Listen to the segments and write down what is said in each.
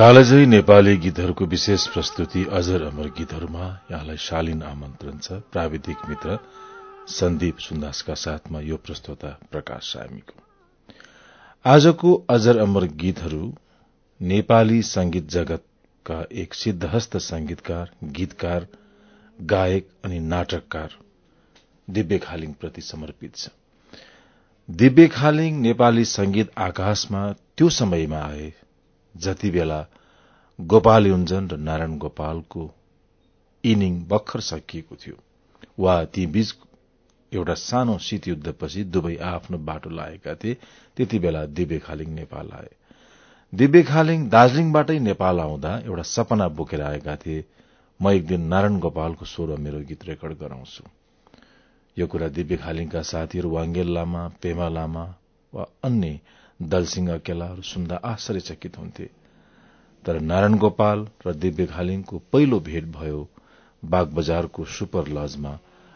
कालजयी नेपाली गीतहरूको विशेष प्रस्तुति अजर अमर गीतहरूमा यहाँलाई शालीन आमन्त्रण छ। प्राविधिक मित्र सन्दीप सुन्दासका साथमा यो प्रस्तोता प्रकाश सामीको। आजको अजर अमर गीतहरू नेपाली संगीत जगतका एक सिद्धहस्त संगीतकार गीतकार गायक अनि नाटककार दिव्य खालिङ प्रति समर्पित छ। दिव्य खालिङ नेपाली संगीत आकाशमा त्यो समयमा आए जति बेला गोपाल युञ्जन र नारायण गोपालको इनिङ भर्खर सकिएको थियो। वा ती बीच एउटा सानो शीतयुद्धपछि दुवै आफ्नो बाटो लागेका थिए। त्यति बेला दिव्य खालिङ नेपाल आए। दिव्य खालिङ दार्जीलिङबाटै नेपाल आउँदा एउटा सपना बोकेर आएका थिए म एक दिन नारायण गोपालको स्वर मेरो गीत रेकर्ड गराउँछु। यो कुरा दिव्य खालिङका साथीहरू वाङ्गेल लामा पेमा लामा वा अन्य दलसिंह अकेलाहरू सुन्दा आश्चर्यचकित हुन्थे तर नारायण गोपाल र दिव्य खालिङको पहिलो भेट भयो बाग बजारको सुपर लजमा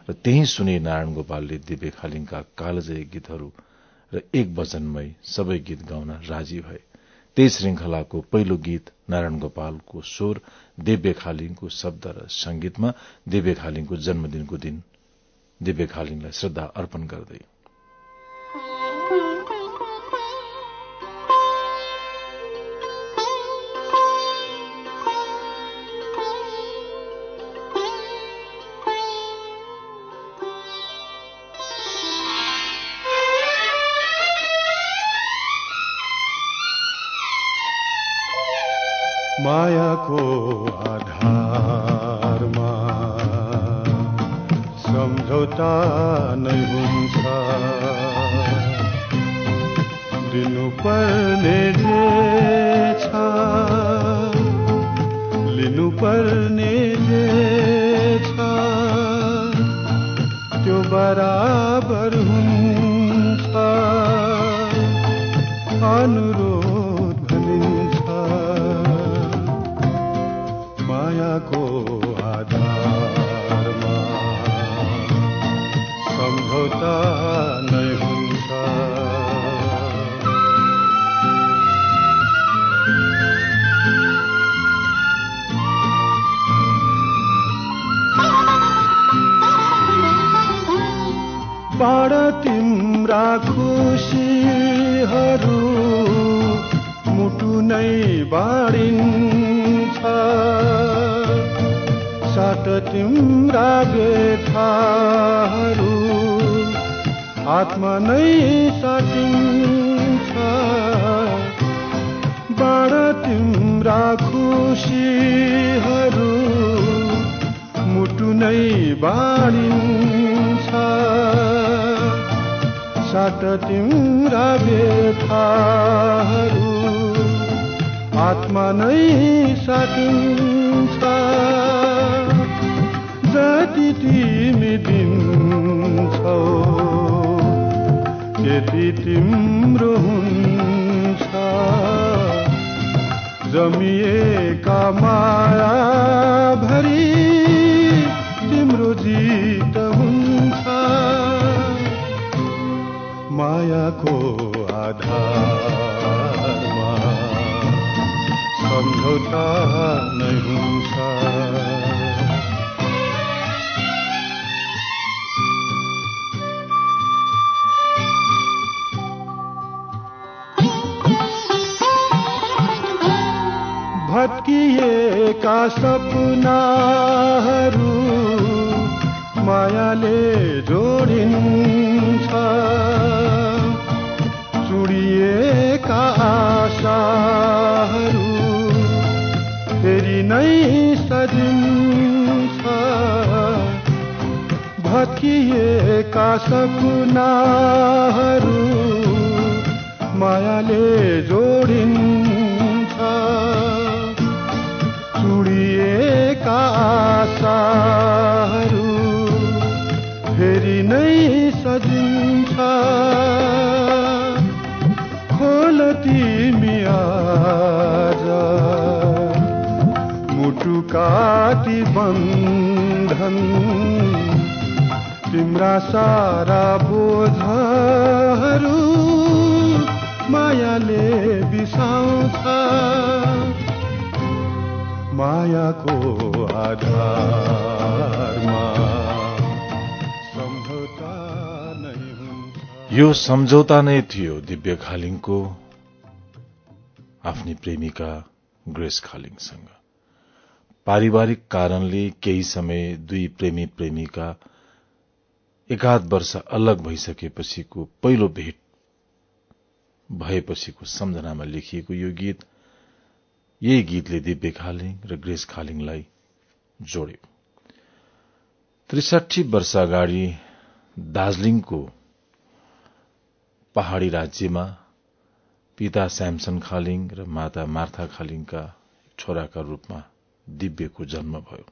र त्यही सुने नारायण गोपालले दिव्य खालिङका कालजय गीतहरू र एक वचनमै सबै गीत गाउन राजी भए। त्यही श्रृंखलाको पहिलो गीत नारायण गोपालको स्वर दिव्य खालिङको शब्द र संगीतमा दिव्य खालिङको जन्मदिनको दिन दिव्य खालिङलाई श्रद्धा अर्पण गर्दै। बराबर हुन्छ अनुरोध बाडिन्छ साट तिम्रा व्यथाहरू आत्मा नै साटिन्छ। बाड तिम्रा खुसीहरू मुटु नै बाडिन्छ साट तिम्रा व्यथाहरू आत्मा नै साटिन्छ। जति तिमी दिन्छौ त्यति तिम्रो हुन्छ। जमिएका माया भरि तिम्रो जित हुन्छ। मायाको आधारमा सम्झौता नै हुन्छ। भत्किएका सपनाहरू मायाले जोडिन्छ। चुडिएका आशाहरू नै सजिन्छ। भत्किएका सपनाहरू मायाले जोडिन्छ। चुडिएका आशाहरू काटी बन्धन। तिम्रा सारा बोझहरू मायाले बिसाउँछ। मायाको आधारमा सम्झौता नै यो सम्झौता नै थियो दिव्य खालिङको। आफ्नी प्रेमिका ग्रेस खालिङसँग। पारिवारिक कारणले केही समय दुई प्रेमी प्रेमिका एकाध वर्ष अलग भइसकेपछिको पहिलो भेट भएपछिको सम्झनामा लेखिएको यो गीत यही गीतले दिव्य खालिङ र ग्रेस खालिङलाई जोड्यो। त्रिसाठी वर्ष अगाडि दार्जीलिङको पहाड़ी राज्यमा पिता श्यामसन खालिङ र माता मार्था खालिङका छोराका रूपमा दिव्यको जन्म भयो।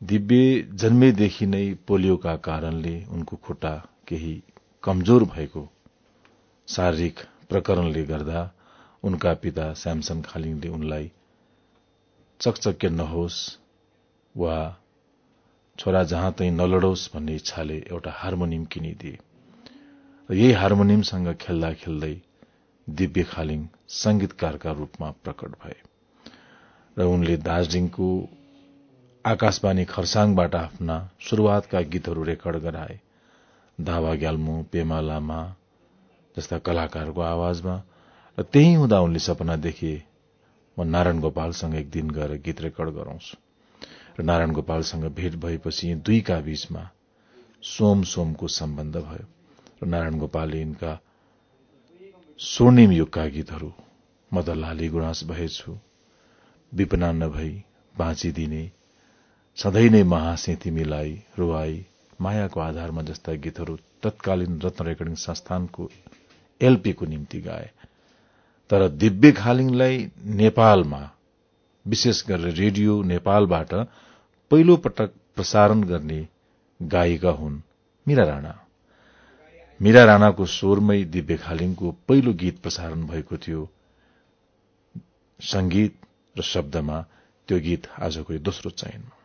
दिव्य जन्मेदेखि नै पोलियोका कारणले उनको खुट्टा केही कमजोर भएको शारीरिक प्रकरणले गर्दा उनका पिता श्यामसन खालिङले उनलाई चकचक्य नहोस् वा छोरा जहाँ तै नलडोस् भन्ने इच्छाले एउटा हार्मोनियम किनिदिए। र यही हार्मोनियमसँग खेल्दा खेल्दै दिव्य खालिङ संगीतकारका रूपमा प्रकट भए। र उनले दार्जीलिङको आकाशवाणी खरसाङबाट आफ्ना शुरूआतका गीतहरू रेकर्ड गराए। दावा ग्याल्मो पेमा लामा जस्ता कलाकारको आवाजमा र त्यही हुँदा उनले सपना देखे म नारायण गोपालसँग एक दिन गएर गीत रेकर्ड गराउँछु। र नारायण गोपालसँग भेट भएपछि यी दुईका बीचमा सोम सोमको सम्बन्ध भयो। र नारायण गोपालले यिनका स्वर्णिम युगका गीतहरू मदलाली गुणास भएछु। विपना नभई बाँचिदिने। सधैँ नै महासे तिमीलाई रुवाई मायाको आधारमा जस्ता गीतहरू तत्कालीन रत्न रेकर्डिङ संस्थानको एलपीको निम्ति गाए। तर दिव्य खालिङलाई नेपालमा विशेष गरेर रेडियो नेपालबाट पहिलो पटक प्रसारण गर्ने गायिका हुन् मीरा राणा। मीरा राणाको स्वरमै दिव्य खालिङको पहिलो गीत प्रसारण भएको थियो। संगीत र शब्दमा त्यो गीत आजको दोस्रो चयनमा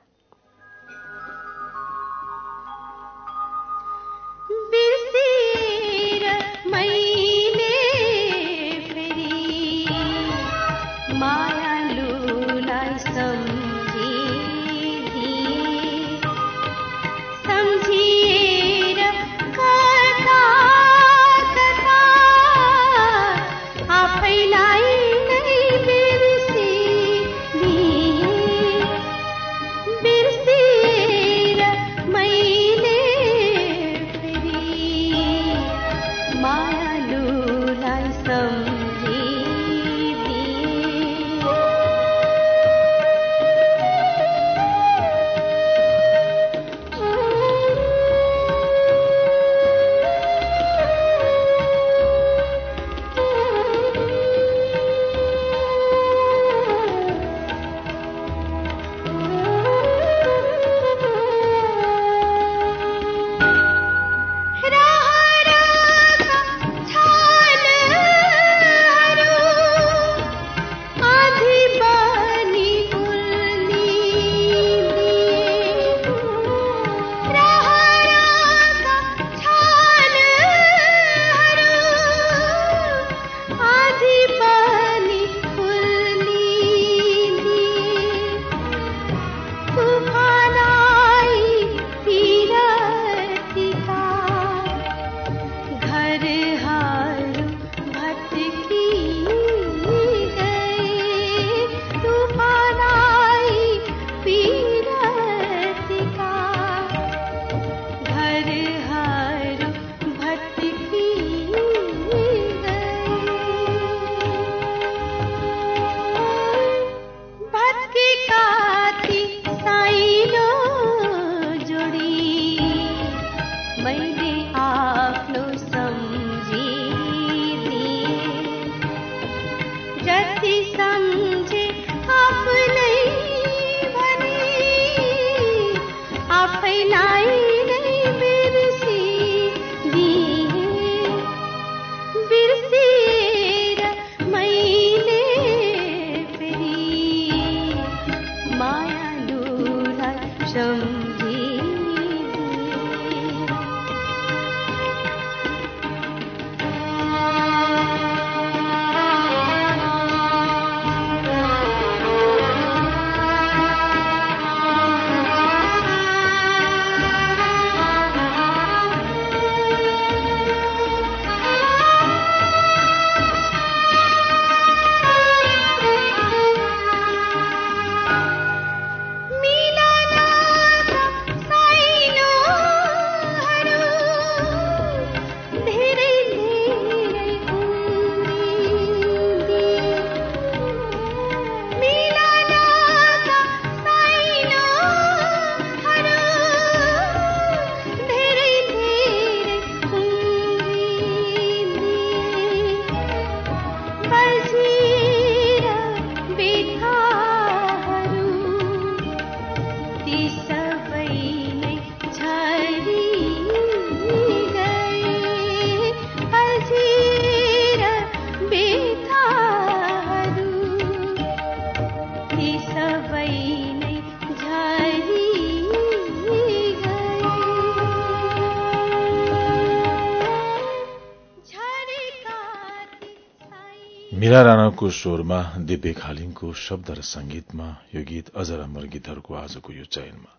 राणाको स्वरमा दिव्य खालिङको शब्द र संगीतमा यो गीत अजर अमर गीतहरूको आजको यो चयनमा।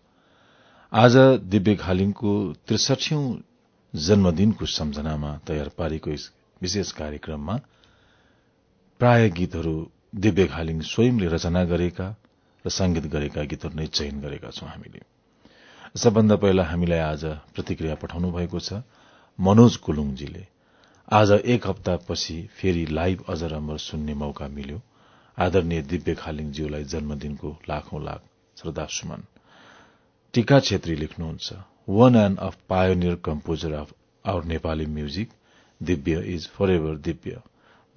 आज दिव्य खालिङको त्रिसठौं जन्मदिनको सम्झनामा तयार पारेको यस विशेष कार्यक्रममा प्राय गीतहरू दिव्य खालिङ स्वयंले रचना गरेका र संगीत गरेका गीतहरू नै चयन गरेका छौं हामीले। सबभन्दा पहिला हामीलाई आज प्रतिक्रिया पठाउनु भएको छ मनोज कुलुङजीले। आज एक हप्तापछि फेरि लाइभ अजर अमर सुन्ने मौका मिल्यो। आदरणीय दिव्य खालिङज्यूलाई जन्मदिनको लाखौं लाख श्रद्धा सुमन टीका छेत्री लेख्नुहुन्छ। One and of pioneer composer of our Nepali music divya is for ever divya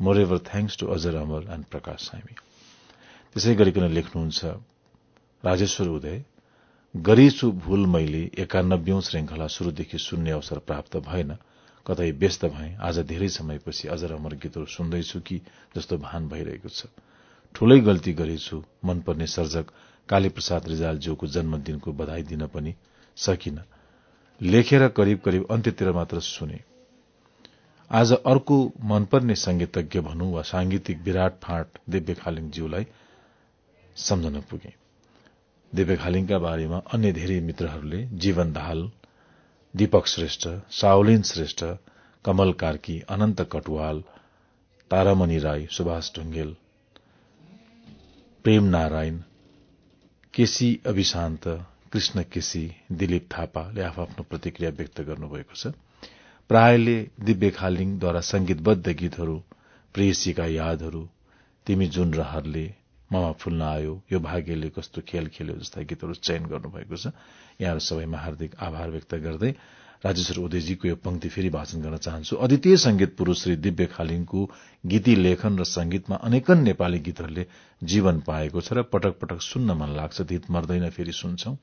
more ever thanks to Ajar Amar and प्रकाश सामी त्यसै गरिकन लेख्नुहुन्छ राजेश्वर उदय गरेछु भूल मैले एकानब्बे श्रृंखला शुरूदेखि सुन्ने अवसर प्राप्त भएन। कतै व्यस्त भए आज धेरै समयपछि अजर अमर गीतहरू सुन्दैछु कि जस्तो भान भइरहेको छ। ठूलै गल्ती गरेछु मनपर्ने सर्जक कालीप्रसाद रिजालज्यूको जन्मदिनको बधाई दिन पनि सकिन। लेखेर करिब करिब अन्त्यतिर मात्र सुने। आज अर्को मनपर्ने संगीतज्ञ भनौं वा सांगीतिक विराट फाँट दिव्य खालिङज्यूलाई सम्झन पुगे। दिव्य खालिङका बारेमा अन्य धेरै मित्रहरूले जीवन दाहाल दीपक श्रेष्ठ साउलिन श्रेष्ठ कमल कार्की अनन्त कटवाल तारामणि राई सुभाष ढुङ्गेल प्रेम नारायण केसी अभिशान्त कृष्ण केसी दिलीप थापाले आफ्नो प्रतिक्रिया व्यक्त गर्नुभएको छ। प्रायले दिव्य खालिङद्वारा संगीतबद्ध गीतहरू प्रेयसीका यादहरू तिमी जुन रहरले ममा फुल्न आयो यो भाग्यले कस्तो खेल खेल्यो जस्ता गीतहरू चयन गर्नुभएको छ। यहाँहरू सबैमा हार्दिक आभार व्यक्त गर्दै राजेश्वर उदयजीको यो पंक्ति फेरि भाषण गर्न चाहन्छु। अद्वितीय संगीत पुरूष श्री दिव्य खालिङको गीती लेखन र संगीतमा अनेकन नेपाली गीतहरूले जीवन पाएको छ र पटक पटक सुन्न मन लाग्छ। धित मर्दैन फेरि सुन्छौ।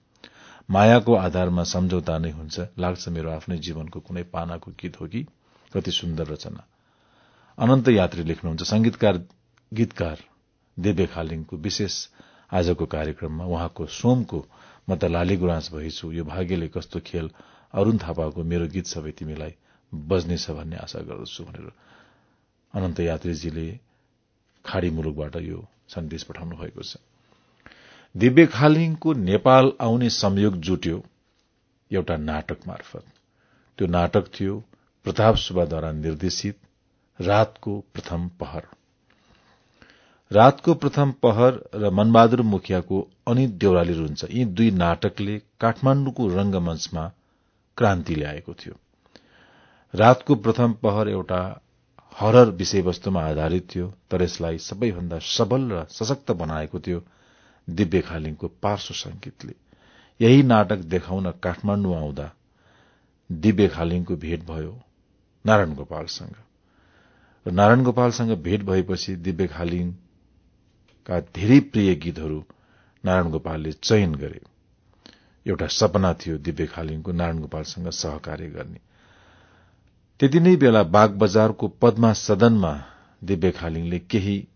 मायाको आधारमा सम्झौता नै हुन्छ। लाग्छ मेरो आफ्नै जीवनको कुनै पानाको गीत हो कि? कति सुन्दर रचना। अनन्त यात्री लेख्नुहुन्छ। संगीतकार गीतकार। दिव्य खालिङको विशेष आजको कार्यक्रममा उहाँको सोमको म त लाली गुराँस भएछु। यो भाग्यले कस्तो खेल अरूण थापाको मेरो गीत सबै तिमीलाई बज्नेछ भन्ने आशा गर्दछु भनेर अनन्त यात्रीजीले खाड़ी मुलुकबाट यो सन्देश पठाउनु भएको छ। दिव्य खालिङको नेपाल आउने संयोग जुट्यो एउटा नाटक मार्फत। त्यो नाटक थियो प्रताप सुब्बाद्वारा निर्देशित रातको प्रथम पहर। रातको प्रथम पहर र मनबहादुर मुखियाको अनित देउराली रुन्छ। यी दुई नाटकले काठमाण्डुको रंगमंचमा क्रान्ति ल्याएको थियो। रातको प्रथम पहर एउटा हरर विषयवस्तुमा आधारित थियो तर यसलाई सबैभन्दा सबल र सशक्त बनाएको थियो दिव्य खालिङको पार्श्व संगीतले। यही नाटक देखाउन काठमाण्डु आउँदा दिव्य खालिङको भेट भयो नारायण गोपालसँग। नारायण गोपालसँग भेट भएपछि दिव्य खालिङ का धेरै प्रिय गीतहरू नारायण गोपालले चयन गरे। एउटा सपना थियो दिव्य खालिङको नारायण गोपालसँग सहकार्य गर्ने। त्यति नै बेला बाग बजारको पद्मा सदनमा दिव्य खालिङले केही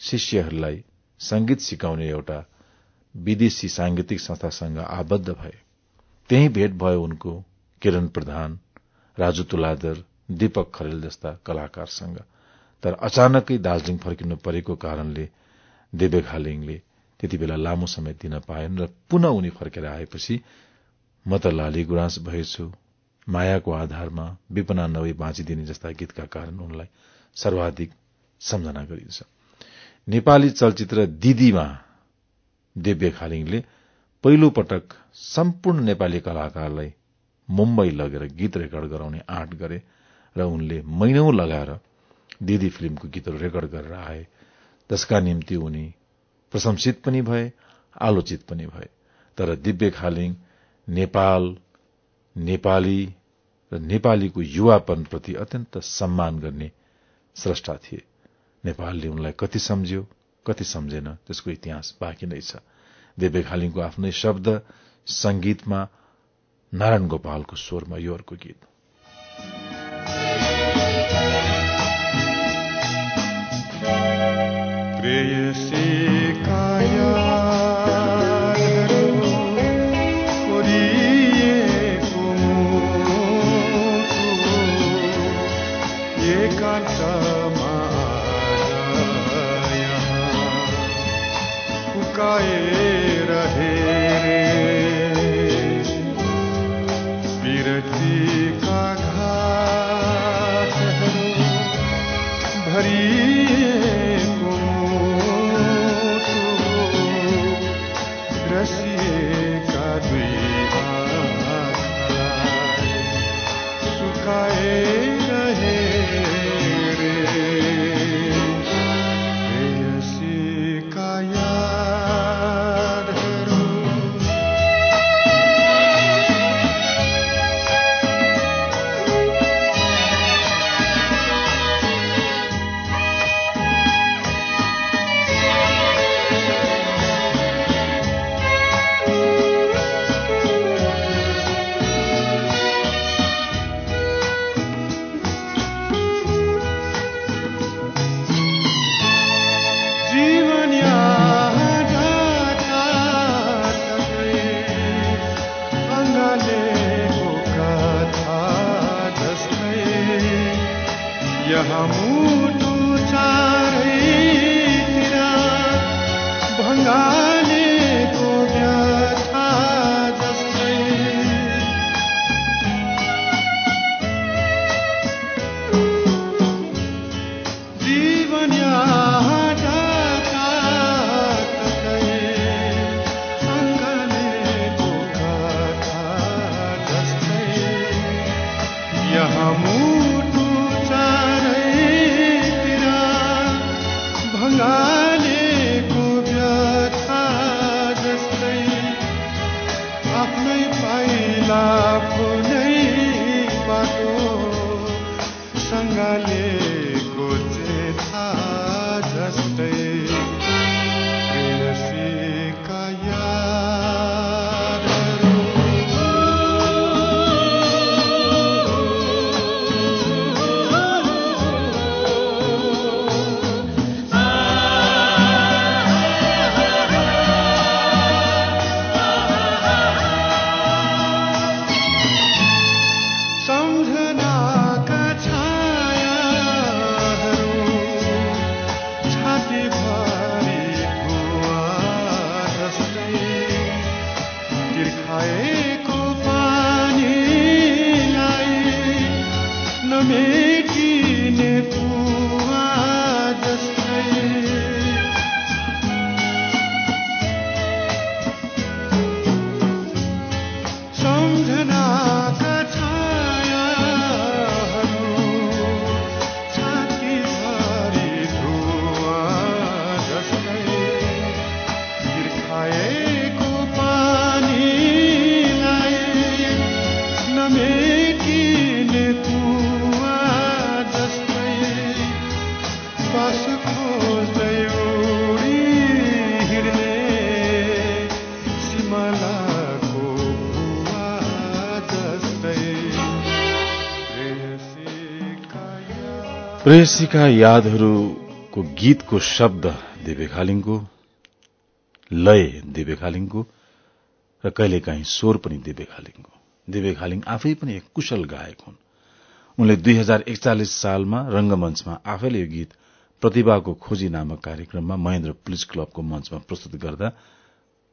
शिष्यहरूलाई संगीत सिकाउने एउटा विदेशी सांगीतिक संस्थासँग आबद्ध भए। त्यही भेट भयो उनको किरण प्रधान राजु तुलादर दीपक खरेल जस्ता कलाकारसँग। तर अचानकै दार्जीलिङ फर्किनु परेको कारणले देवे खालिङले त्यति बेला लामो समय दिन पाएन र पुनः उनी फर्केर आएपछि म त लाली गुराँस भएछु। मायाको आधारमा विपना नभई बाँचिदिने जस्ता गीतका कारण उनलाई सर्वाधिक सम्झना गरिन्छ। नेपाली चलचित्र दिदीमा दिव्य खालिङले पहिलो पटक सम्पूर्ण नेपाली कलाकारलाई मुम्बई लगेर गीत रेकर्ड गराउने आँट गरे र उनले महिनौ लगाएर दिदी फिल्मको गीतहरू रेकर्ड गरेर आए। जसका निम्ति उनी प्रशंसित पनि भए आलोचित पनि भए। तर दिव्य खालिङ नेपाल नेपाली र नेपालीको युवापनप्रति अत्यन्त सम्मान गर्ने स्रष्टा थिए। नेपालले उनलाई कति सम्झ्यो कति सम्झेन त्यसको इतिहास बाँकी नै छ। दिव्य खालिङको आफ्नै शब्द संगीतमा नारायण गोपालको स्वरमा यो अर्को गीत। reyes. प्रेयसीका यादहरूको गीतको शब्द दिव्य खालिङको लय दिव्य खालिङको र कहिलेकाहीँ स्वर पनि दिव्य खालिङको दिव्य खालिङ आफै पनि एक कुशल गायक हुन्। उनले दुई हजार एकचालिस सालमा रंगमञ्चमा आफैले यो गीत प्रतिभाको खोजी नामक कार्यक्रममा महेन्द्र पुलिस क्लबको मञ्चमा प्रस्तुत गर्दा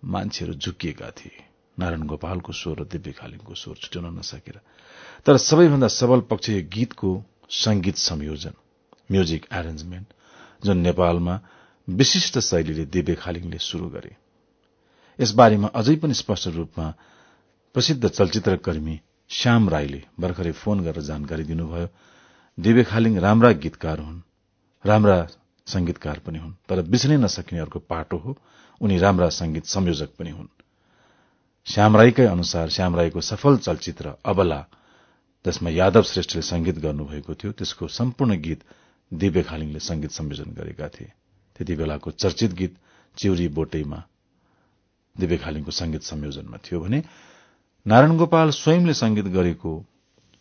मान्छेहरू झुकिएका थिए। नारायण गोपालको स्वर र दिव्य खालिङको स्वर छुट्याउन नसकेर। तर सबैभन्दा सबल पक्ष यो गीतको संगीत संयोजन। म्युजिक एरेन्जमेन्ट जुन नेपालमा विशिष्ट शैलीले दिव्य खालिङले शुरू गरे। यसबारेमा अझै पनि स्पष्ट रूपमा प्रसिद्ध चलचित्रकर्मी श्याम राईले भर्खरै फोन गरेर जानकारी दिनुभयो दिव्य खालिङ राम्रा गीतकार हुन् राम्रा संगीतकार पनि हुन् तर बिर्सनै नसकिने अर्को पाटो हो उनी राम्रा संगीत संयोजक पनि हुन्। श्याम राईकै अनुसार श्याम राईको सफल चलचित्र अबला जसमा यादव श्रेष्ठले संगीत गर्नुभएको थियो त्यसको सम्पूर्ण गीत दिव्य खालिङले संगीत संयोजन गरेका थिए। त्यति बेलाको चर्चित गीत चिउरी बोटैमा दिव्य खालिङको संगीत संयोजनमा थियो भने नारायण गोपाल स्वयंले संगीत गरेको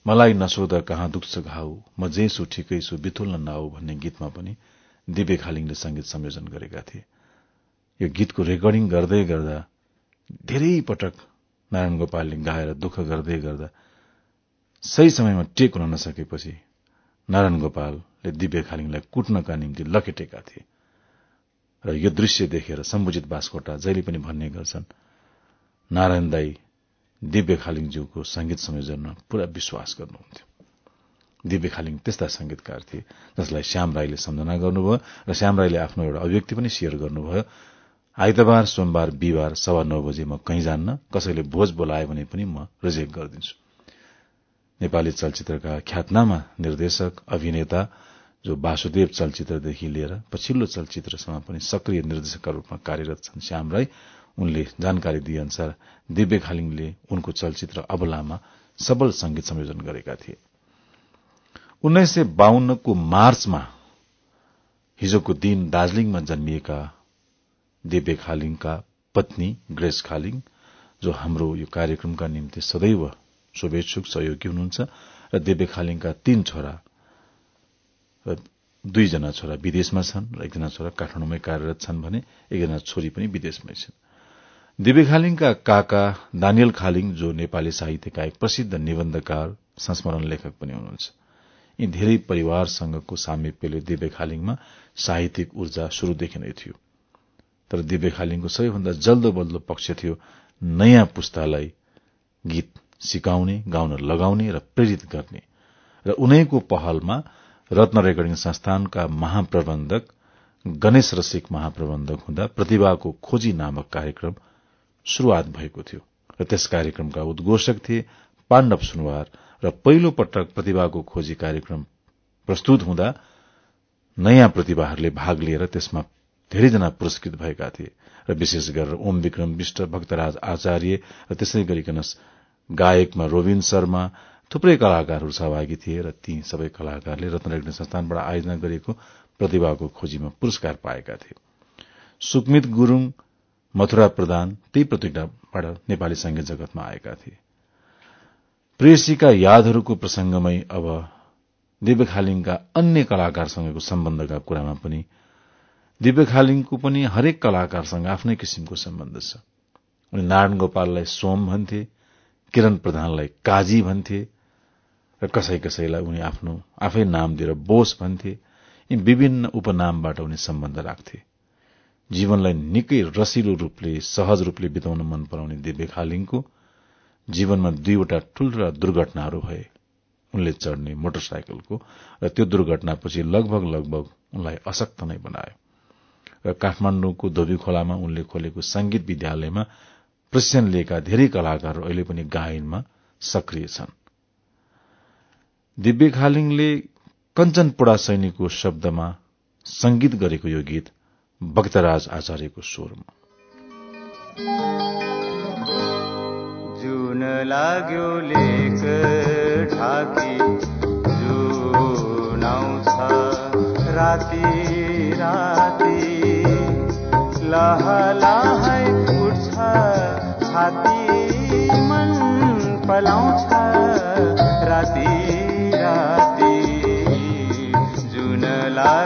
मलाई नसोध कहाँ दुख्छ घाउ म जे छु ठिकै छु बिथुल्न नआऊ भन्ने गीतमा पनि दिव्य खालिङले संगीत संयोजन गरेका थिए। यो गीतको रेकर्डिङ गर्दै गर्दा धेरै पटक नारायण गोपालले गाएर दुःख गर्दै गर्दा सही समयमा टेक हुन नसकेपछि नारायण गोपालले दिव्य खालिङलाई कुट्नका निम्ति लकेटेका थिए। र यो दृश्य देखेर सम्बुजित बास्कोटा जहिले पनि भन्ने गर्छन् नारायण दाई दिव्य खालिङज्यूको संगीत संयोजनमा पूरा विश्वास गर्नुहुन्थ्यो। दिव्य खालिङ त्यस्ता संगीतकार थिए जसलाई श्याम राईले सम्झना गर्नुभयो र श्याम राईले आफ्नो एउटा अभिव्यक्ति पनि शेयर गर्नुभयो आइतबार सोमबार बिहिबार सवा नौ बजे म कहीँ जान्न कसैले भोज बोलायो भने पनि म रिजेक्ट गरिदिन्छु। नेपाली चलचित्रका ख्यातनामा निर्देशक अभिनेता जो वासुदेव चलचित्रदेखि लिएर पछिल्लो चलचित्रसम्म पनि सक्रिय निर्देशकका रूपमा कार्यरत छन् श्याम राई। उनले जानकारी दिए अनुसार दिव्य खालिङले उनको चलचित्र अबलामा सबल संगीत संयोजन गरेका थिए। उन्नाइस सय बाहन्नको मार्चमा हिजोको दिन दार्जीलिङमा जन्मिएका दिव्य खालिङका पत्नी ग्रेस खालिङ जो हाम्रो यो कार्यक्रमका निम्ति सदैव शुभेच्छुक सहयोगी हुनुहुन्छ र दिव्य खालिङका तीन छोरा र दुईजना छोरा विदेशमा छन् र एकजना छोरा काठमाडौँमै कार्यरत छन् भने एकजना छोरी पनि विदेशमै छन्। दिव्य खालिङका काका दानियल खालिङ जो नेपाली साहित्यका एक प्रसिद्ध निबन्धकार संस्मरण लेखक पनि हुनुहुन्छ। यी धेरै परिवारसँगको सामिप्यले दिव्य खालिङमा साहित्यिक ऊर्जा शुरूदेखि नै थियो। तर दिव्य खालिङको सबैभन्दा जल्दो बल्दो पक्ष थियो नयाँ पुस्तालाई गीत सिकाउने गाउन लगाउने र प्रेरित गर्ने। र उनैको पहलमा रत्न रेकर्डिङ संस्थानका महाप्रबन्धक गणेश रसिक महाप्रबन्धक हुँदा प्रतिभाको खोजी नामक कार्यक्रम शुरूआत भएको थियो र त्यस कार्यक्रमका उद्घोषक थिए पाण्डव सुनवार र पहिलो पटक प्रतिभाको खोजी कार्यक्रम प्रस्तुत हुँदा नयाँ प्रतिभाहरूले भाग लिएर त्यसमा धेरैजना पुरस्कृत भएका थिए र विशेष गरेर ओम विक्रम विष्ट भक्तराज आचार्य र त्यसै गरिकन गायकमा रोबिन शर्मा थुप्रै कलाकारहरू सहभागी थिए र ती सबै कलाकारले रत्न संस्थानबाट आयोजना गरिएको प्रतिभाको खोजीमा पुरस्कार पाएका थिए। सुकमित गुरूङ मथुरा प्रधान त्यही प्रतियोगिताबाट नेपाली संगीत जगतमा आएका थिए। प्रेसीका यादहरूको प्रसंगमै अब दिव्य खालिङका अन्य कलाकारसँगको सम्बन्धका कुरामा पनि दिव्य खालिङको पनि हरेक कलाकारसँग आफ्नै किसिमको सम्बन्ध छ। उनी नारायण गोपाललाई सोम भन्थे किरण प्रधानलाई काजी भन्थे र कसै कसैलाई उनी आफ्नो आफै नाम दिएर बोस भन्थे। यी विभिन्न उपनामबाट उनी सम्बन्ध राख्थे। जीवनलाई निकै रसिलो रूपले सहज रूपले बिताउन मन पराउने दिव्य खालिङको जीवनमा दुईवटा ठूल्ठूला दुर्घटनाहरू भए। उनले चढ्ने मोटरसाइकलको र त्यो दुर्घटनापछि लगभग लगभग उनलाई अशक्त नै बनायो। र काठमाण्डुको धोबी खोलामा उनले खोलेको संगीत विद्यालयमा प्रशिक्षण लिएका धेरै कलाकारहरू अहिले पनि गायनमा सक्रिय छन्। दिव्य खालिङले कञ्चनपुडा सैनिकको शब्दमा संगीत गरेको यो गीत भक्तराज आचार्यको स्वरमा। जुन लाग्यो लेख ढाकी जुन आउँछ राति राति। लहलाहै उठ्छ छाती मन पलाउँछ राति। la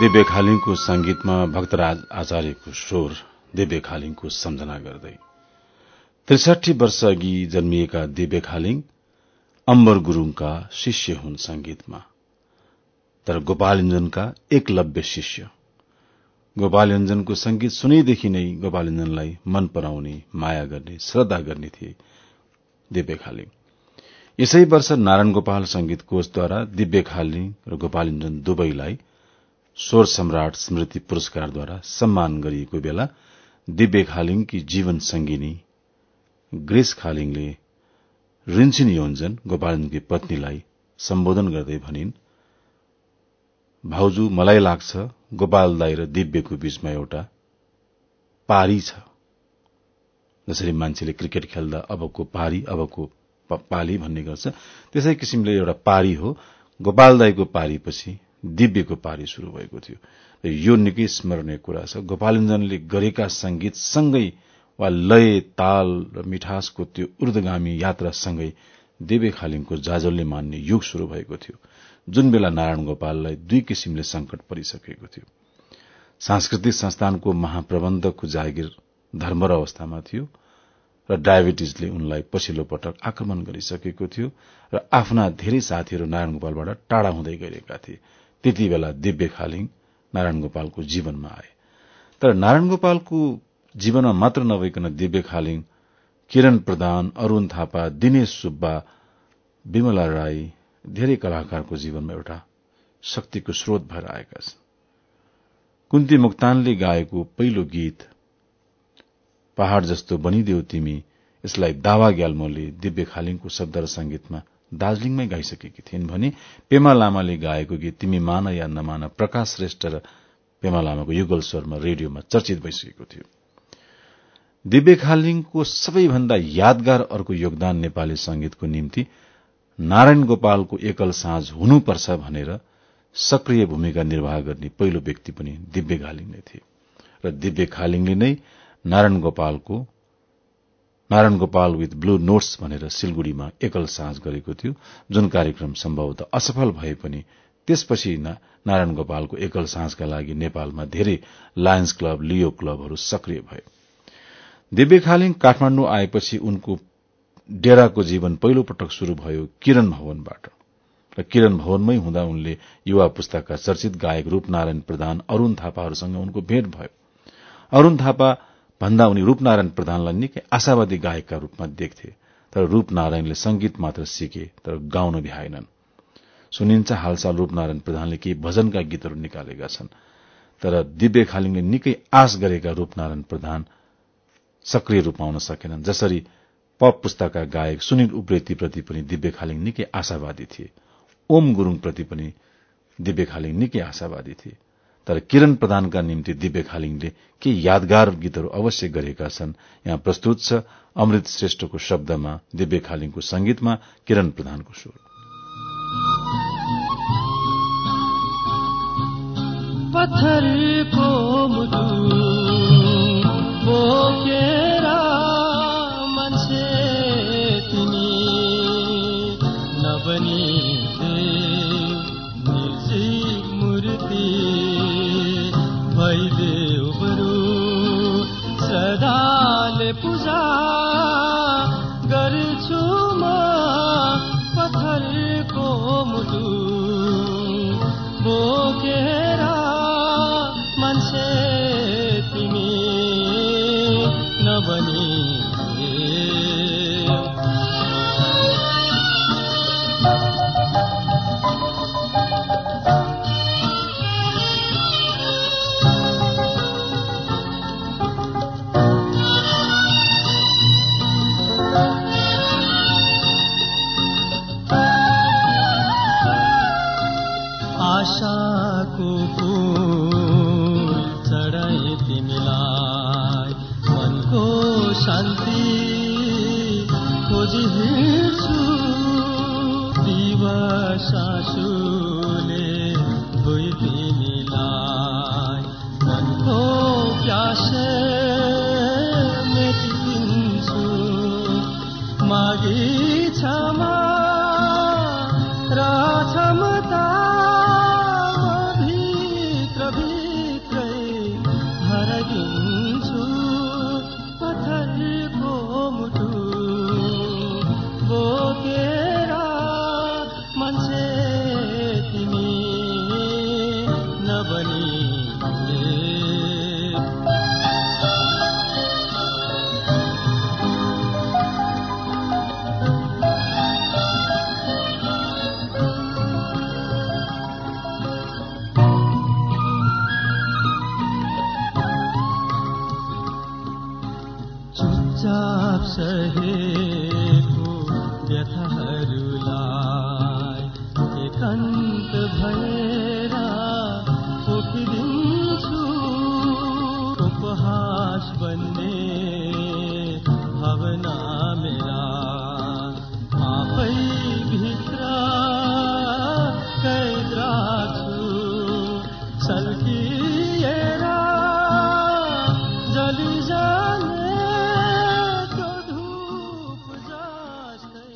दिव्य खालिङको संगीतमा भक्तराज आचार्यको स्वर दिव्य खालिङको सम्झना गर्दै त्रिसाठी वर्ष अघि जन्मिएका दिव्य खालिङ अम्बर गुरूङका शिष्य हुन् संगीतमा तर गोपालञ्जनका एकलव्य शिष्य। गोपालञ्जनको संगीत सुनैदेखि नै गोपालञ्जनलाई मन पराउने माया गर्ने श्रद्धा गर्ने थिए दिव्य खालिङ। यसै वर्ष नारायण गोपाल संगीत कोषद्वारा दिव्य खालिङ र गोपालञ्जन दुवैलाई स्वर सम्राट स्मृति पुरस्कारद्वारा सम्मान गरिएको बेला दिव्य खालिङकी जीवन संगिनी ग्रेस खालिङले रिन्सिन योन्जन गोपालनकी पत्नीलाई सम्बोधन गर्दै भनिन् भाउजू मलाई लाग्छ गोपाल दाई र दिव्यको बीचमा एउटा पारी छ। जसरी मान्छेले क्रिकेट खेल्दा अबको पारी अबको पाली भन्ने गर्छ त्यसै किसिमले एउटा पारी हो। गोपाल दाईको पारीपछि दिव्यको पारी शुरू भएको थियो। यो निकै स्मरणीय कुरा छ। गोपालञ्जनले गरेका संगीत सँगै वा लय ताल र मिठासको त्यो ऊर्धगामी यात्रासँगै देवे खालिङको जाजलले मान्ने युग शुरू भएको थियो जुन बेला नारायण गोपाललाई दुई किसिमले संकट परिसकेको थियो। सांस्कृतिक संस्थानको महाप्रबन्धकको जागिर धर्मर अवस्थामा थियो र डायबिटिजले उनलाई पछिल्लो पटक आक्रमण गरिसकेको थियो र आफ्ना धेरै साथीहरू नारायण गोपालबाट टाढा हुँदै गइरहेका थिए। त्यति बेला दिव्य खालिङ नारायण गोपालको जीवनमा आए। तर नारायण गोपालको जीवनमा मात्र नभइकन दिव्य खालिङ किरण प्रधान अरूण थापा दिनेश सुब्बा विमला राई धेरै कलाकारको जीवनमा एउटा शक्तिको स्रोत भएर आएका छन्। कुन्ती मुक्तानले गाएको पहिलो गीत पहाड़ जस्तो बनिदेऊ तिमी यसलाई दावा ग्याल्मोले दिव्य खालिङको शब्द र संगीतमा दार्जीलिङमै गाइसकेकी थिइन् भने पेमा लामाले गाएको गीत तिमी मान या नमान प्रकाश श्रेष्ठ र पेमा लामाको युगल स्वरमा रेडियोमा चर्चित भइसकेको थियो। दिव्य खालिङको सबैभन्दा यादगार अर्को योगदान नेपाली संगीतको निम्ति नारायण गोपालको एकल साँझ हुनुपर्छ भनेर सक्रिय भूमिका निर्वाह गर्ने पहिलो व्यक्ति पनि दिव्य खालिङ नै थिए। र दिव्य खालिङले नै Narayan गोपालको Narayan Gopal with blue notes भनेर सिलगुड़ीमा एकल साँझ गरेको थियो जुन कार्यक्रम सम्भवतः असफल भए पनि त्यसपछि नारायण गोपालको एकल साँझका लागि नेपालमा धेरै लायन्स क्लब लियो क्लबहरू सक्रिय भए। दिव्य खालिङ काठमाण्डु आएपछि उनको डेराको जीवन पहिलो पटक शुरू भयो किरण भवनबाट। र किरण भवनमै हुँदा उनले युवा पुस्ताका चर्चित गायक रूपनारायण प्रधान अरूण थापाहरूसँग उनको भेट भयो। अरूण थापा भन्दा उनी रूपनारायण प्रधानलाई निकै आशावादी गायकका रूपमा देख्थे तर रूपनारायणले संगीत मात्र सिके तर गाउन भ्याएनन्। सुनिन्छ हालसाल रूपनारायण प्रधानले केही भजनका गीतहरू निकालेका छन् तर दिव्य खालिङले निकै आश गरेका रूपनारायण प्रधान सक्रिय रूपमा आउन सकेनन्। जसरी पप पुस्ताका गायक सुनिल उप्रेतीप्रति पनि दिव्य खालिङ निकै आशावादी थिए। ओम गुरूङप्रति पनि दिव्य खालिङ निकै आशावादी थिए। तर किरण प्रधानका निम्ति दिव्य खालिङले के यादगार गीतहरू अवश्य गरेका छन्। यहाँ प्रस्तुत छ अमृत श्रेष्ठको शब्दमा दिव्य खालिङको संगीतमा किरण प्रधानको स्वर पत्थरको शान्ति खोजी हिँड्छु दिवा सासुले धोइदिए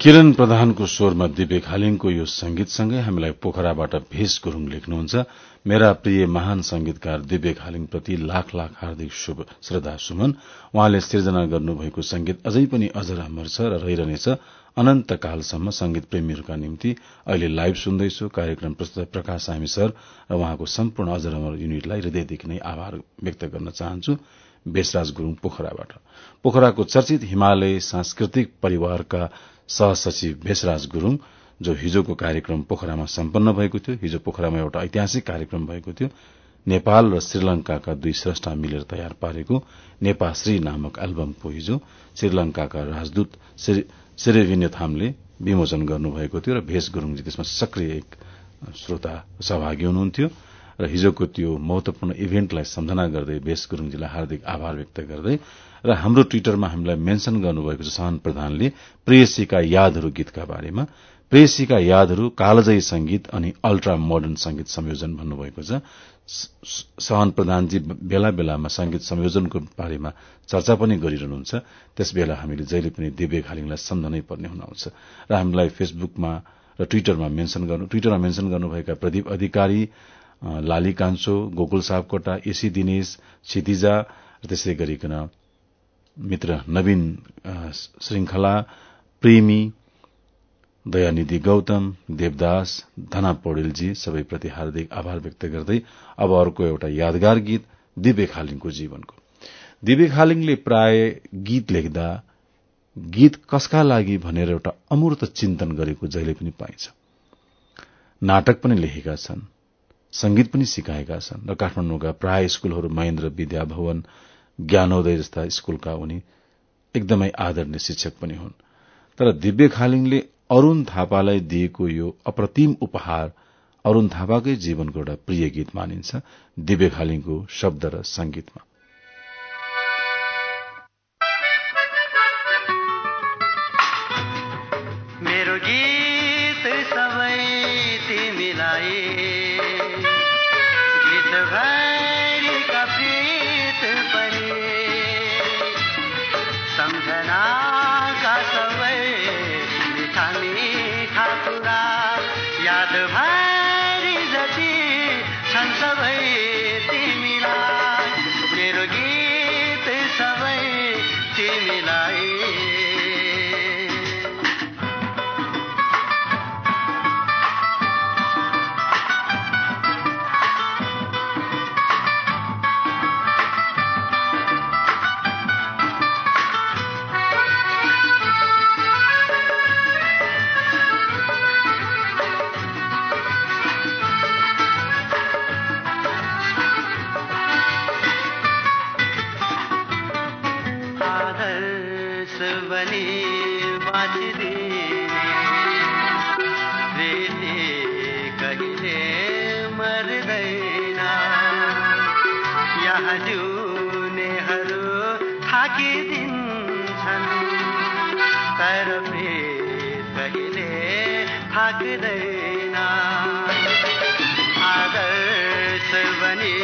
किरण प्रधानको स्वरमा दिव्य खालिङको यो संगीतसँगै हामीलाई पोखराबाट भेष गुरूङ लेख्नुहुन्छ। मेरा प्रिय महान संगीतकार दिव्य खालिङप्रति लाख लाख हार्दिक शुभ श्रद्धा सुमन। उहाँले सृजना गर्नुभएको संगीत अझै पनि अझर अमर छ र रहिरहनेछ। अनन्त कालसम्म संगीत प्रेमीहरूका निम्ति अहिले लाइभ सुन्दैछु। कार्यक्रम प्रस्तुत प्रकाश हामी सर र उहाँको सम्पूर्ण अझर अमर युनिटलाई हृदयदेखि नै आभार व्यक्त गर्न चाहन्छु। बेसराज गुरूङ पोखराबाट। पोखराको चर्चित हिमालय सांस्कृतिक परिवारका सहसचिव भेषराज गुरूङ जो हिजोको कार्यक्रम पोखरामा सम्पन्न भएको थियो हिजो पोखरामा एउटा ऐतिहासिक कार्यक्रम भएको थियो नेपाल र श्रीलंकाका दुई श्रष्टा मिलेर तयार पारेको नेपाश्री नामक एल्बमको हिजो श्रीलंकाका राजदूत सेरेभिन्यो थामले विमोचन गर्नुभएको थियो र भेष गुरूङजी त्यसमा सक्रिय एक श्रोता सहभागी हुनुहुन्थ्यो र हिजोको त्यो महत्वपूर्ण इभेन्टलाई सम्झना गर्दै बेस गुरूङजीलाई हार्दिक आभार व्यक्त गर्दै र हाम्रो ट्विटरमा हामीलाई मेन्शन गर्नुभएको छ सहन प्रधानले प्रेयसीका यादहरू गीतका बारेमा। प्रेयसीका यादहरू कालजयी संगीत अनि अल्ट्रा मोडर्न संगीत संयोजन भन्नुभएको छ। सहन प्रधानजी बेला बेलामा संगीत संयोजनको बारेमा चर्चा पनि गरिरहनुहुन्छ। त्यसबेला हामीले जहिले पनि दिव्य घालिङलाई सम्झनै पर्ने हुनुहुन्छ र हामीलाई फेसबुकमा र ट्विटरमा मेन्शन गर्नु ट्विटरमा मेन्शन गर्नुभएका प्रदीप अधिकारी लाली कान्छो गोकुल सापकोटा एसी दिनेश क्षितिजा र त्यसै गरिकन मित्र नवीन श्रृंखला प्रेमी दयानिधि गौतम देवदास धना पौडेलजी सबैप्रति हार्दिक आभार व्यक्त गर्दै अब अर्को एउटा यादगार गीत दिव्य खालिङको जीवनको। दिव्य खालिङले प्राय गीत लेख्दा गीत कसका लागि भनेर एउटा अमूर्त चिन्तन गरेको जहिले पनि पाइन्छ। नाटक पनि लेखेका छन् संगीत पनि सिकाएका छन् र काठमाडौँका प्राय स्कूलहरू महेन्द्र विद्या भवन ज्ञानोदय जस्ता स्कूलका उनी एकदमै आदरणीय शिक्षक पनि हुन्। तर दिव्य खालिङले अरूण थापालाई दिएको यो अप्रतिम उपहार अरूण थापाकै जीवनको एउटा प्रिय गीत मानिन्छ। दिव्य खालिङको शब्द र संगीतमा Madhava. थाक्दैन आदर्श बनी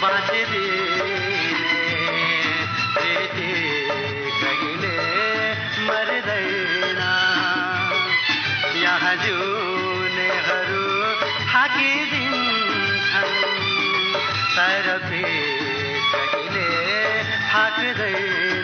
बाँचिदिने प्रीति कहिले मर्दैन यहाँ जिउनेहरू थाकिदिन्छन् तर प्रेम कहिले थाक्दैन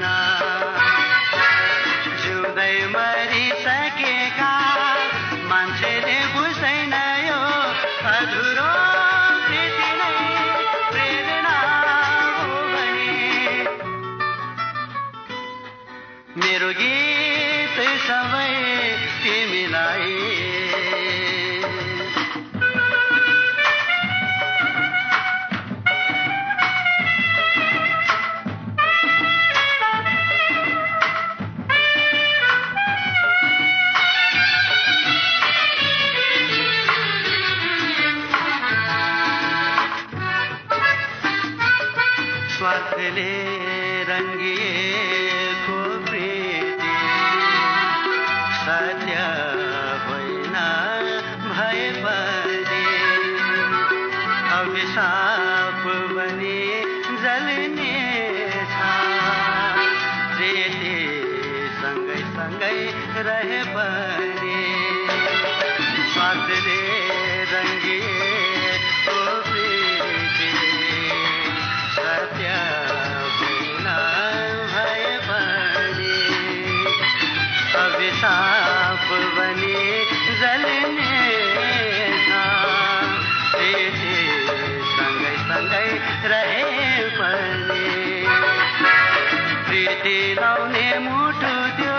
प्रीति लाउने मुटु त्यो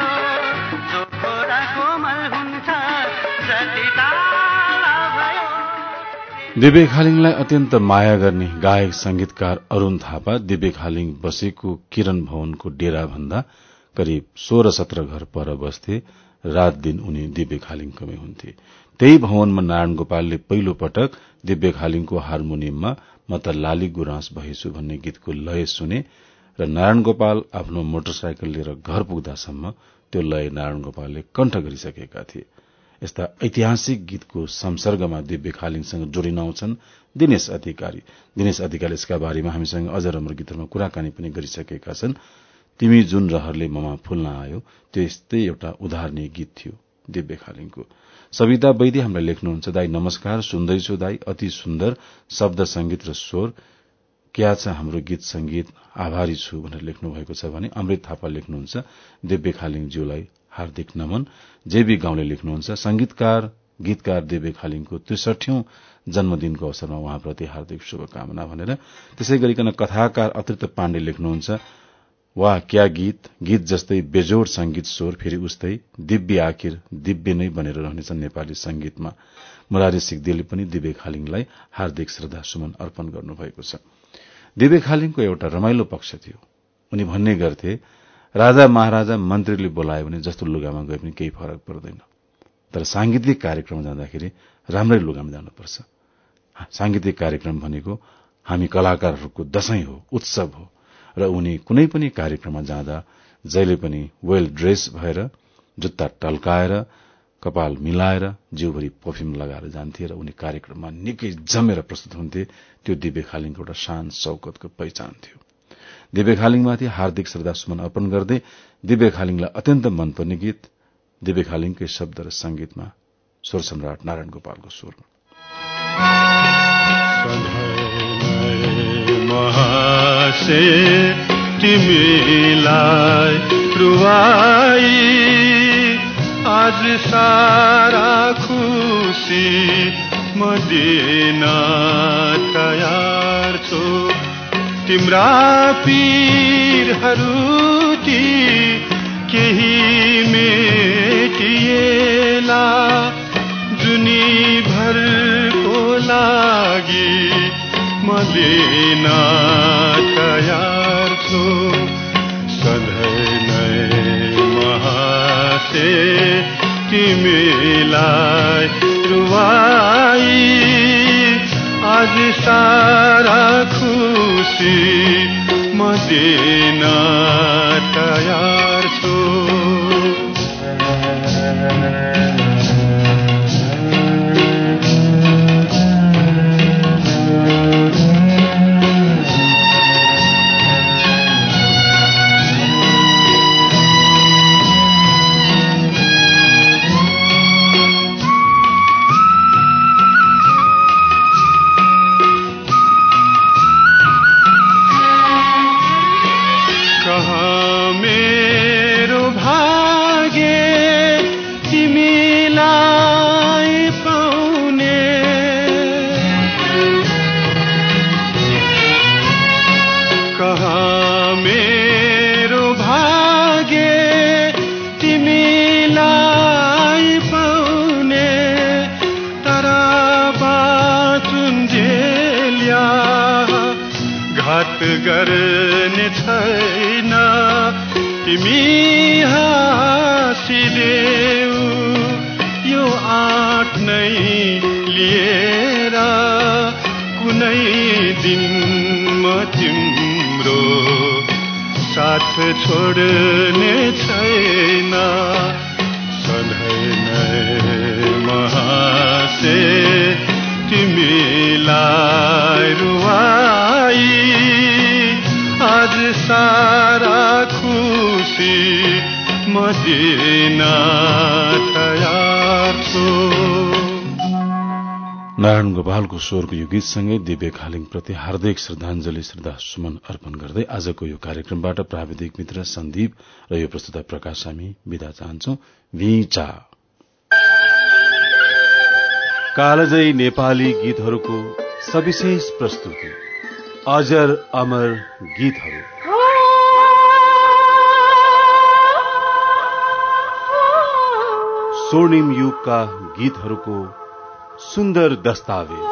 हुन्छ दिव्य खालिङलाई अत्यन्त माया गर्ने गायक संगीतकार अरूण थापा दिव्य खालिङ बसेको किरण भवनको डेरा भन्दा करिब सोह्र सत्र घर पर बस्थे। रात दिन उनी दिव्य खालिङकमै हुन्थे। त्यही भवनमा नारायण गोपालले पहिलो पटक दिव्य खालिङको हार्मोनियममा म त लाली गुराँस भएछु भन्ने गीतको लय सुने र नारायण गोपाल आफ्नो मोटरसाइकल लिएर घर पुग्दासम्म त्यो लय नारायण गोपालले कण्ठ गरिसकेका थिए। यस्ता ऐतिहासिक गीतको संसर्गमा दिव्य खालिङसँग जोडिन आउँछन् दिनेश अधिकारी। दिनेश अधिकारी यसका बारेमा हामीसँग अझ राम्रो गीतहरूमा कुराकानी पनि गरिसकेका छन्। तिमी जुन रहरले ममा फुल्न आयो त्यो यस्तै एउटा उदाहरणीय गीत थियो दिव्य खालिङको सविता वैद्य हामीलाई लेख्नुहुन्छ दाई नमस्कार सुन्दैछु दाई अति सुन्दर शब्द संगीत र स्वर। क्या छ हाम्रो गीत संगीत आभारी छु भनेर लेख्नु भएको छ भने अमृत थापा लेख्नुहुन्छ दिव्य खालिङज्यूलाई हार्दिक नमन। जेबी गाउँले लेख्नुहुन्छ संगीतकार गीतकार देवे खालिङको त्रिसठौं जन्मदिनको अवसरमा उहाँप्रति हार्दिक शुभकामना भनेर त्यसै गरिकन कथाकार अतिरिक्त पाण्डे लेख्नुहुन्छ वाह क्या गीत गीत जस्तै बेजोड संगीत स्वर फेरि उस्तै दिव्य आखिर दिव्य नै बनेर रहनेछ नेपाली संगीतमा मुरारी सिगदेलले पनि दिव्य खालिङलाई हार्दिक श्रद्धा सुमन अर्पण गर्नुभएको छ। दिव्य खालिङको एउटा रमाइलो पक्ष थियो। उनी भन्ने गर्थे राजा महाराजा मन्त्रीले बोलायो भने जस्तो लुगामा गए पनि केही फरक पर्दैन। तर सांगीतिक कार्यक्रम जाँदाखेरि राम्रै लुगामा जानुपर्छ। सांगीतिक कार्यक्रम भनेको हामी कलाकारहरूको दशैं हो उत्सव हो। र उनी कुनै पनि कार्यक्रममा जाँदा जहिले पनि वेल ड्रेस भएर जुत्ता टल्काएर कपाल मिलाएर जिउभरि पर्फ्युम लगाएर जान्थे र उनी कार्यक्रममा निकै जमेर प्रस्तुत हुन्थे त्यो दिव्य खालिङको एउटा शान शौकतको पहिचान थियो। दिव्य खालिङमाथि हार्दिक श्रद्धा सुमन अर्पण गर्दै दिव्य खालिङलाई अत्यन्त मनपर्ने गीत दिव्य खालिङकै शब्द र संगीतमा स्वर सम्राट नारायण गोपालको महासे तिमीलाई रुवाई आज सारा खुसी म दिन तयार छु। तिम्रा पीरहरू ती केही मेटिएला जुनी भरको लागि म दिन महासे तिमीलाई रुवाई। आज सारा खुसी म दिन घात गर्ने छैन। तिमी हाँसिदेऊ यो आँट नै लिएर कुनै दिन म तिम्रो साथ छोड्ने छैन। सधैँ नै महासे तिमीलाई रुवाई आज सारा खुसी तयार छु। नारायण गोपालको स्वरको यो गीतसँगै दिव्य खालिङ प्रति हार्दिक श्रद्धांजलि श्रद्धा सुमन अर्पण गर्दै आजको यो कार्यक्रमबाट प्राविधिक मित्र सन्दीप र यो प्रस्तुता प्रकाश हामी विदा चाहन्छौ। कालजयी नेपाली गीतहरूको सविशेष प्रस्तुति। अजर अमर गीतहरू स्वर्णिम युगका गीतहरूको सुन्दर दस्तावेज